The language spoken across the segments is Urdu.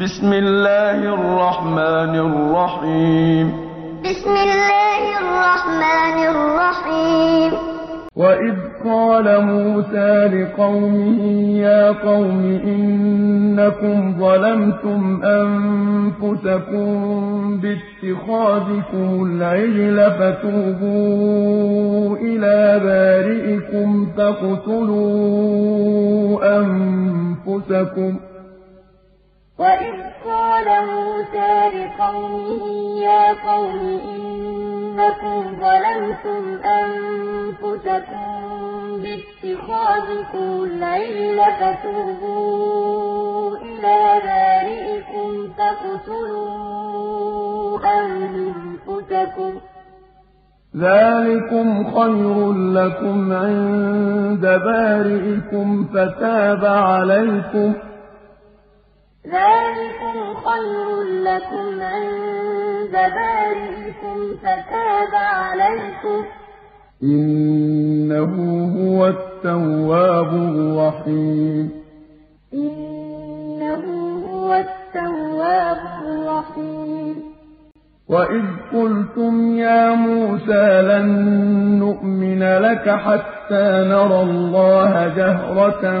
بسم الله الرحمن الرحيم بسم الله الرحمن الرحيم وإذ قال موسى لقومه يا قوم إنكم ظلمتم أنفسكم باتخاذكم العجل فتوبوا إلى بارئكم فاقتلوا أنفسكم وإذ قال موسى لقومه يا قوم إنكم ظلمتم أنفسكم باتخاذكم العجل فتوبوا إلى بارئكم فاقتلوا أنفسكم ذلكم خير لكم عند بارئكم فتاب عليكم ذلكم خير لكم عند بارئكم فتاب عليكم. إنه هو التواب الرحيم. إنه هو التواب الرحيم. وإذ قلتم يا موسى لن نؤمن لك حتى نرى الله جهرة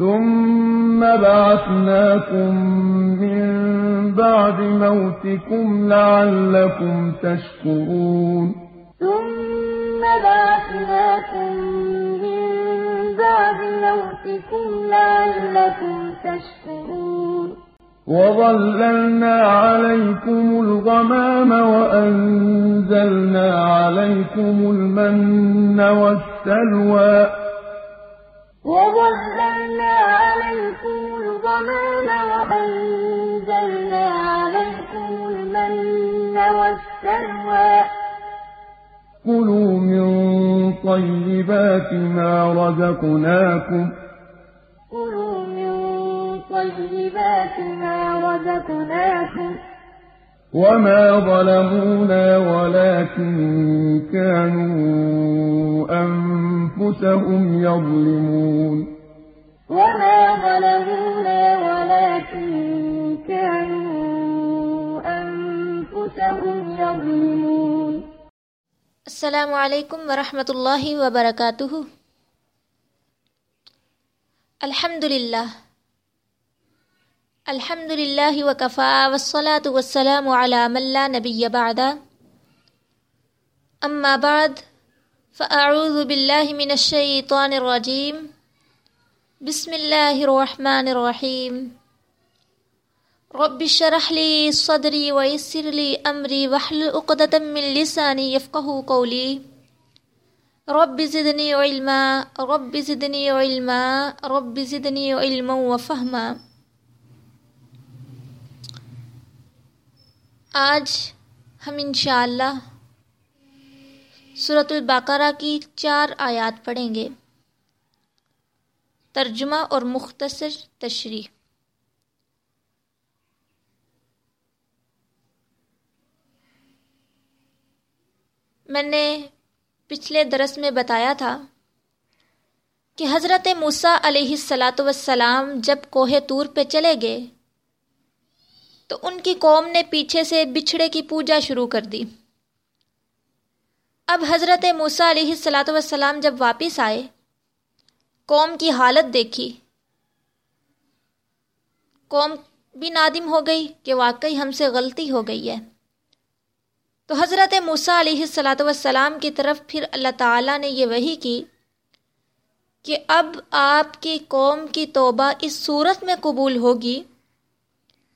ثم بعثناكم من بعد موتكم لعلكم تشكرون ثم بعثناكم من بعد موتكم لعلكم تشكرون وظللنا عليكم الغمام وأنزلنا عليكم المن والسلوى وظللنا عليكم الغمام وأنزلنا عليكم المن والسلوى. كلوا من طيبات ما رزقناكم. كلوا من طيبات ما رزقناكم. وما ظلمونا ولكن كانوا أنفسهم يظلمون. وما ظلمونا ولكن كانوا أنفسهم يظلمون. السلام علیکم ورحمۃ اللہ وبرکاتہ الحمد للہ الحمد للہ وکفا والصلاة والسلام علی من لا نبی بعد اما بعد فاعوذ باللہ من الشیطان الرجیم بسم اللہ الرحمن الرحیم رب اشرح لي صدري ويسر لي امري واحلل عقدة من لساني يفقهوا قولي. رب زدني علما، رب زدني علما، رب زدني علما وفهما. آج ہم انشاءاللہ سورۃ البقرہ کی چار آیات پڑھیں گے۔ ترجمہ اور مختصر تشریح۔ میں نے پچھلے درس میں بتایا تھا کہ حضرت موسیٰ علیہ السلاۃ وسلام جب کوہ طور پہ چلے گئے تو ان کی قوم نے پیچھے سے بچھڑے کی پوجا شروع کر دی۔ اب حضرت موسیٰ علیہ السلاۃ وسلام جب واپس آئے، قوم کی حالت دیکھی۔ قوم بھی نادم ہو گئی کہ واقعی ہم سے غلطی ہو گئی ہے۔ تو حضرت موسیٰ علیہ السلاۃ وسلام کی طرف پھر اللہ تعالیٰ نے یہ وہی کی کہ اب آپ کی قوم کی توبہ اس صورت میں قبول ہوگی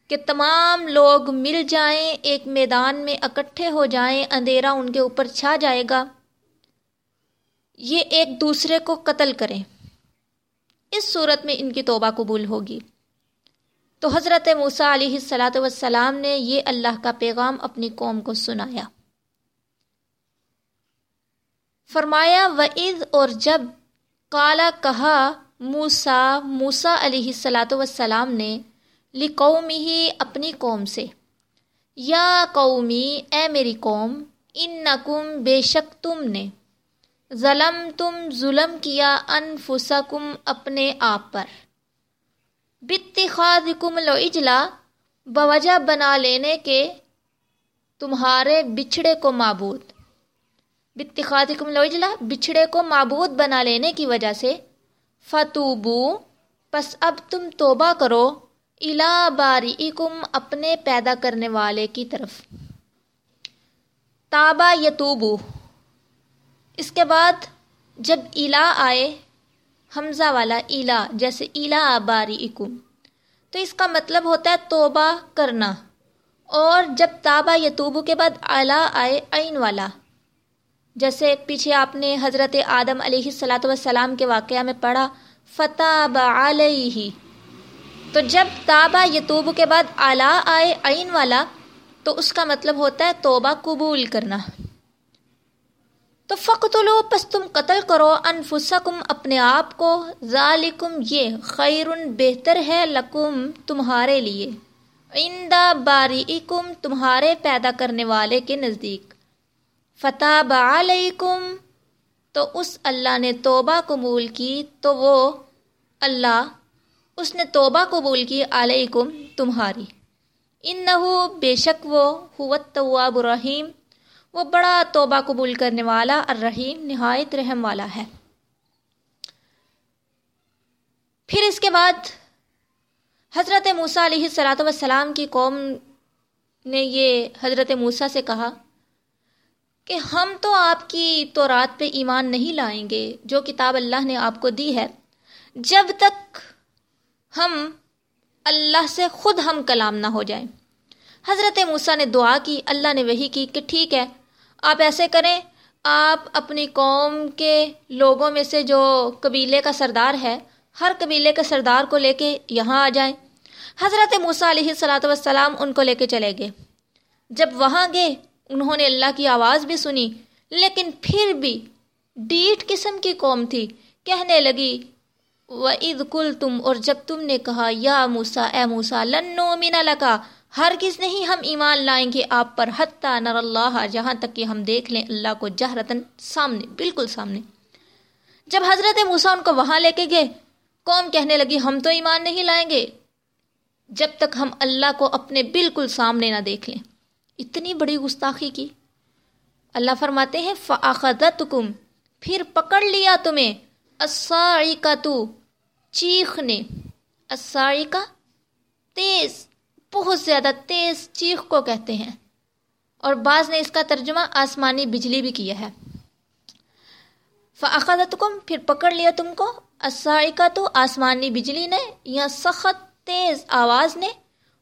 کہ تمام لوگ مل جائیں، ایک میدان میں اکٹھے ہو جائیں، اندھیرا ان کے اوپر چھا جائے گا۔ یہ ایک دوسرے کو قتل کریں۔ اس صورت میں ان کی توبہ قبول ہوگی۔ تو حضرت موسیٰ علیہ السلاۃ وسلام نے یہ اللہ کا پیغام اپنی قوم کو سنایا۔ فرمایا وعید اور جب کالا کہا موسا موسا علیہ السلاۃ وسلام نے لقومی ہی اپنی قوم سے۔ یا قومی، اے میری قوم ان نقم بے شک تم نے۔ ظلم تم ظلم کیا انفسکم اپنے آپ پر۔ بتخاد کم اجلا بوجہ بنا لینے کے تمہارے بچھڑے کو معبود۔ بتخاد کم اجلا بچھڑے کو معبود بنا لینے کی وجہ سے۔ فتوبو پس اب تم توبہ کرو۔ الا باری اپنے پیدا کرنے والے کی طرف۔ تابا یتوبو۔ اس کے بعد جب الا آئے، حمزہ والا الا جیسے الا باری اکم تو اس کا مطلب ہوتا ہے توبہ کرنا۔ اور جب تابا یتوبو کے بعد الا آئے، عین والا۔ جیسے پیچھے آپ نے حضرت آدم علیہ السلاۃ والسلام کے واقعہ میں پڑھا فتح علیہ تو جب تابا یتوب کے بعد اعلیٰ آئے عین والا، تو اس کا مطلب ہوتا ہے توبہ قبول کرنا۔ تو فقت لو، پس تم قتل کرو انفسکم اپنے آپ کو۔ ذالکم، یہ خیر بہتر ہے لکم تمہارے لیے۔ عندہ باری تمہارے پیدا کرنے والے کے نزدیک۔ فتح علیکم، تو اس اللہ نے توبہ قبول کی، تو وہ اللہ اس نے توبہ قبول کی، علیکم، تمہاری۔ ان نہ بے شک وہ ہوت طواب الرحیم، وہ بڑا توبہ قبول کرنے والا الرحیم، نہایت رحم والا ہے۔ پھر اس کے بعد حضرت موسیٰ علیہ السلاۃ وسلام کی قوم نے یہ حضرت موسیٰ سے کہا کہ ہم تو آپ کی تو رات پہ ایمان نہیں لائیں گے، جو کتاب اللہ نے آپ کو دی ہے۔ جب تک ہم اللہ سے خود ہم کلام نہ ہو جائیں۔ حضرت موسیٰ نے دعا کی، اللہ نے وہی کی کہ ٹھیک ہے، آپ ایسے کریں، آپ اپنی قوم کے لوگوں میں سے جو قبیلے کا سردار ہے، ہر قبیلے کے سردار کو لے کے یہاں آ جائیں۔ حضرت موسیٰ علیہ صلاۃ وسلام ان کو لے کے چلے گئے۔ جب وہاں گئے، انہوں نے اللہ کی آواز بھی سنی، لیکن پھر بھی ڈیٹ قسم کی قوم تھی۔ کہنے لگی و عید کل تم اور جب تم نے کہا، یا موسا اے موسا لنو مینا لکا، ہر کس نہیں ہم ایمان لائیں گے آپ پر، حتیٰ نر اللہ جہاں تک کہ ہم دیکھ لیں اللہ کو جہرتن سامنے، بالکل سامنے۔ جب حضرت موسا ان کو وہاں لے کے گئے، قوم کہنے لگی، ہم تو ایمان نہیں لائیں گے۔ جب تک ہم اللہ کو اپنے بالکل سامنے نہ دیکھ لیں۔ اتنی بڑی گستاخی کی۔ اللہ فرماتے ہیں فعقدت کم پھر پکڑ لیا تمہیں۔ اسائی کا تو چیخ نے کا تیز، بہت زیادہ تیز چیخ کو کہتے ہیں۔ اور بعض نے اس کا ترجمہ آسمانی بجلی بھی کیا ہے۔ فعقدت کم پھر پکڑ لیا تم کو۔ اسائی کا تو آسمانی بجلی نے یا سخت تیز آواز نے۔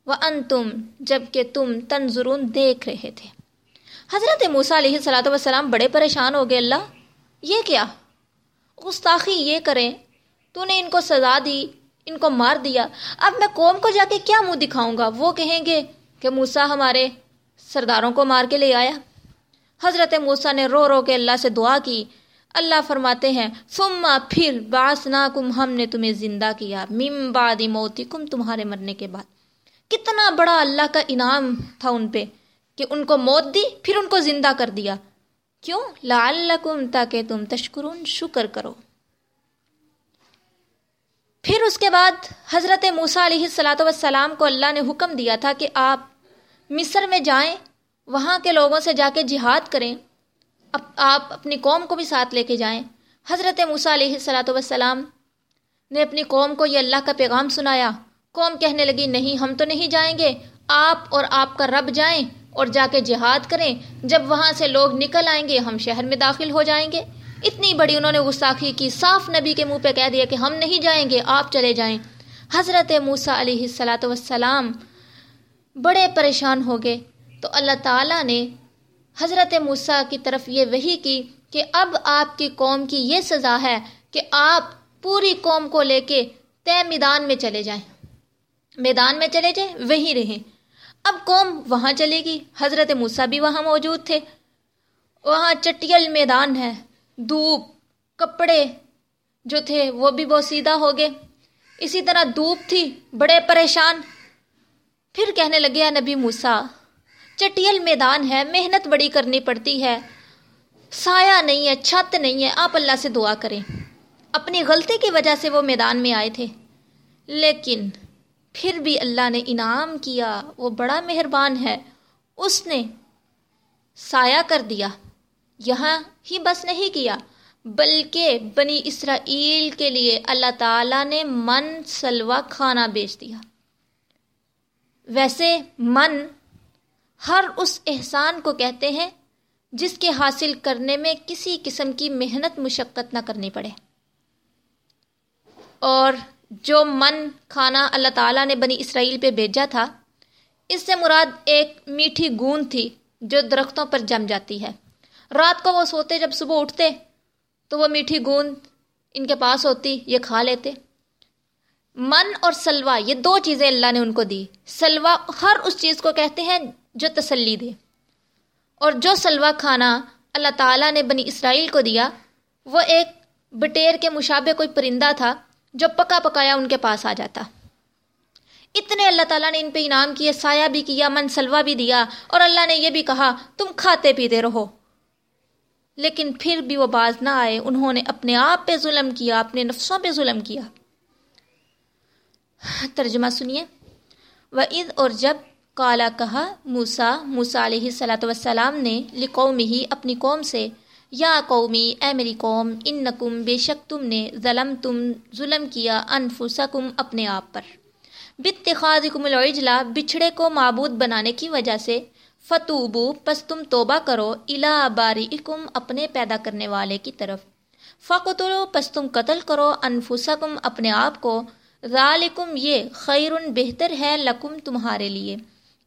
وہ ان تم جبکہ تم تنظرون دیکھ رہے تھے۔ حضرت موسیٰ علیہ صلاۃ وسلام بڑے پریشان ہو گئے، اللہ، یہ کیا؟ گستاخی یہ کریں۔ تو نے ان کو سزا دی، ان کو مار دیا۔ اب میں قوم کو جا کے کیا منہ دکھاؤں گا؟ وہ کہیں گے کہ موسا ہمارے سرداروں کو مار کے لے آیا۔ حضرت موسا نے رو رو کے اللہ سے دعا کی۔ اللہ فرماتے ہیں سما پھر باس نا کم ہم نے تمہیں زندہ کیا۔ مم بادی موتی کم تمہارے مرنے کے بعد۔ کتنا بڑا اللہ کا انعام تھا ان پہ کہ ان کو موت دی، پھر ان کو زندہ کر دیا۔ کیوں؟ لعلکم تاکہ تم تشکرون، شکر کرو۔ پھر اس کے بعد حضرت موسیٰ علیہ السلاۃ وسلام کو اللہ نے حکم دیا تھا کہ آپ مصر میں جائیں، وہاں کے لوگوں سے جا کے جہاد کریں۔ اب آپ اپنی قوم کو بھی ساتھ لے کے جائیں۔ حضرت موسیٰ علیہ السلاۃ وسلام نے اپنی قوم کو یہ اللہ کا پیغام سنایا۔ قوم کہنے لگی، نہیں، ہم تو نہیں جائیں گے۔ آپ اور آپ کا رب جائیں اور جا کے جہاد کریں۔ جب وہاں سے لوگ نکل آئیں گے، ہم شہر میں داخل ہو جائیں گے۔ اتنی بڑی انہوں نے گستاخی کی۔ صاف نبی کے منہ پہ کہہ دیا کہ ہم نہیں جائیں گے، آپ چلے جائیں۔ حضرت موسیٰ علیہ السلاۃ وسلام بڑے پریشان ہو گئے۔ تو اللہ تعالیٰ نے حضرت موسیٰ کی طرف یہ وہی کی کہ اب آپ کی قوم کی یہ سزا ہے کہ آپ پوری قوم کو لے کے طے میدان میں چلے جائیں۔ میدان میں چلے جائیں وہیں رہیں۔ اب قوم وہاں چلے گی۔ حضرت موسیٰ بھی وہاں موجود تھے۔ وہاں چٹیل میدان ہے۔ دھوپ، کپڑے جو تھے وہ بھی بوسیدہ ہو گئے۔ اسی طرح دھوپ تھی، بڑے پریشان۔ پھر کہنے لگے نبی موسا چٹیل میدان ہے، محنت بڑی کرنی پڑتی ہے۔ سایہ نہیں ہے، چھت نہیں ہے، آپ اللہ سے دعا کریں۔ اپنی غلطی کی وجہ سے وہ میدان میں آئے تھے۔ لیکن پھر بھی اللہ نے انعام کیا، وہ بڑا مہربان ہے۔ اس نے سایہ کر دیا۔ یہاں ہی بس نہیں کیا، بلکہ بنی اسرائیل کے لیے اللہ تعالیٰ نے من سلوا کھانا بیچ دیا۔ ویسے من ہر اس احسان کو کہتے ہیں جس کے حاصل کرنے میں کسی قسم کی محنت مشقت نہ کرنی پڑے۔ اور جو من کھانا اللہ تعالیٰ نے بنی اسرائیل پہ بھیجا تھا، اس سے مراد ایک میٹھی گوند تھی جو درختوں پر جم جاتی ہے۔ رات کو وہ سوتے جب صبح اٹھتے تو وہ میٹھی گوند ان کے پاس ہوتی، یہ کھا لیتے۔ من اور سلوا یہ دو چیزیں اللہ نے ان کو دی۔ سلوا ہر اس چیز کو کہتے ہیں جو تسلی دے۔ اور جو سلوا کھانا اللہ تعالیٰ نے بنی اسرائیل کو دیا، وہ ایک بٹیر کے مشابہ کوئی پرندہ تھا جو پکا پکایا ان کے پاس آ جاتا۔ اتنے اللہ تعالیٰ نے ان پہ انعام کیے سایہ بھی کیا، من سلوا بھی دیا اور اللہ نے یہ بھی کہا، تم کھاتے پیتے رہو۔ لیکن پھر بھی وہ باز نہ آئے۔ انہوں نے اپنے آپ پہ ظلم کیا، اپنے نفسوں پہ ظلم کیا۔ ترجمہ سنیے۔ و عید اور جب کالا کہا موسا موسا علیہ صلاۃ وسلام نے لقومی ہی اپنی قوم سے، یا قومی، اے میری قوم ان نقم بے شک تم نے ظلم تم ظلم کیا انفسکم اپنے آپ پر۔ بتخاذکم العجلا بچھڑے کو معبود بنانے کی وجہ سے فتوبو، پس تم توبہ کرو الا بارئکم اپنے پیدا کرنے والے کی طرف۔ فقتلو پس تم قتل کرو انفسکم اپنے آپ کو۔ ذالکم، یہ خیر بہتر ہے لکم تمہارے لیے۔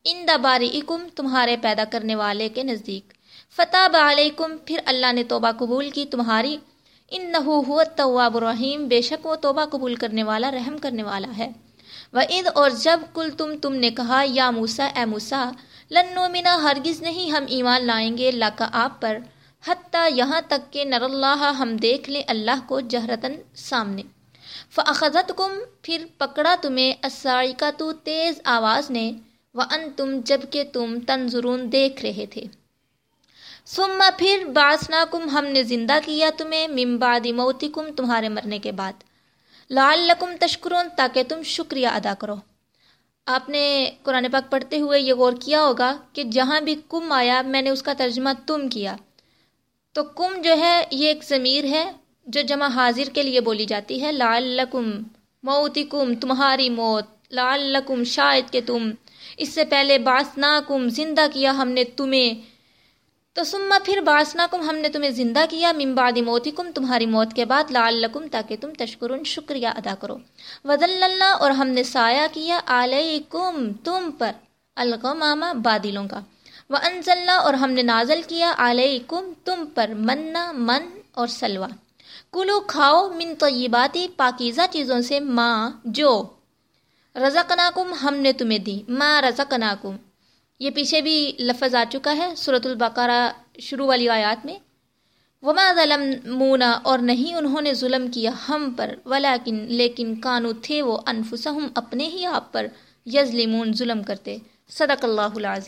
ان دبارئکم تمہارے پیدا کرنے والے کے نزدیک۔ فتح علیکم، پھر اللہ نے توبہ قبول کی تمہاری۔ ان نحو التواب الرحیم، بے شک وہ توبہ قبول کرنے والا، رحم کرنے والا ہے۔ و عید اور جب کل تم تم نے کہا، یا موسا اے موسا لنو منا ہرگز نہیں، ہم ایمان لائیں گے اللہ کا آپ پر۔ حتیٰ یہاں تک کہ نر اللہ ہم دیکھ لیں اللہ کو جہرتاً سامنے۔ فعقت کم پھر پکڑا تمہیں۔ اسائی کا تو تیز آواز نے۔ و ان تم جبکہ تم تنظرون دیکھ رہے تھے۔ سما پھر باسنا کم ہم نے زندہ کیا تمہیں۔ ممبادی موتی کم تمہارے مرنے کے بعد۔ لال لکم تشکرون، تاکہ تم شکریہ ادا کرو۔ آپ نے قرآن پاک پڑھتے ہوئے یہ غور کیا ہوگا کہ جہاں بھی کم آیا، میں نے اس کا ترجمہ تم کیا۔ تو کم جو ہے، یہ ایک ضمیر ہے جو جمع حاضر کے لیے بولی جاتی ہے۔ لال لکم موتی کم تمہاری موت۔ لال لکم شاید کہ تم، اس سے پہلے باسنا کم زندہ کیا ہم نے تمہیں۔ تو سما پھر باسنا کم ہم نے تمہیں زندہ کیا ممبادی موتی کم تمہاری موت کے بعد لال لکم تاکہ تم تشکرن شکریہ ادا کرو۔ وزل اللہ اور ہم نے سایہ کیا علیکم تم پر، الغمامہ بادلوں کا۔ وہ انزلہ اور ہم نے نازل کیا علیکم تم پر منا، من اور سلوا کلو کھاؤ من طیباتی، پاکیزہ چیزوں سے ماں، جو رزقناکم، ہم نے تمہیں دی۔ ماں رزقناکم۔ یہ پیچھے بھی لفظ آ چکا ہے صورت البقرہ شروع والی آیات میں۔ وما ظلم مونا اور نہیں انہوں نے ظلم کیا ہم پر ولیکن لیکن کانو تھے وہ انفسہم، اپنے ہی آپ پر یزلمون ظلم کرتے۔ صدق اللہ العظیم۔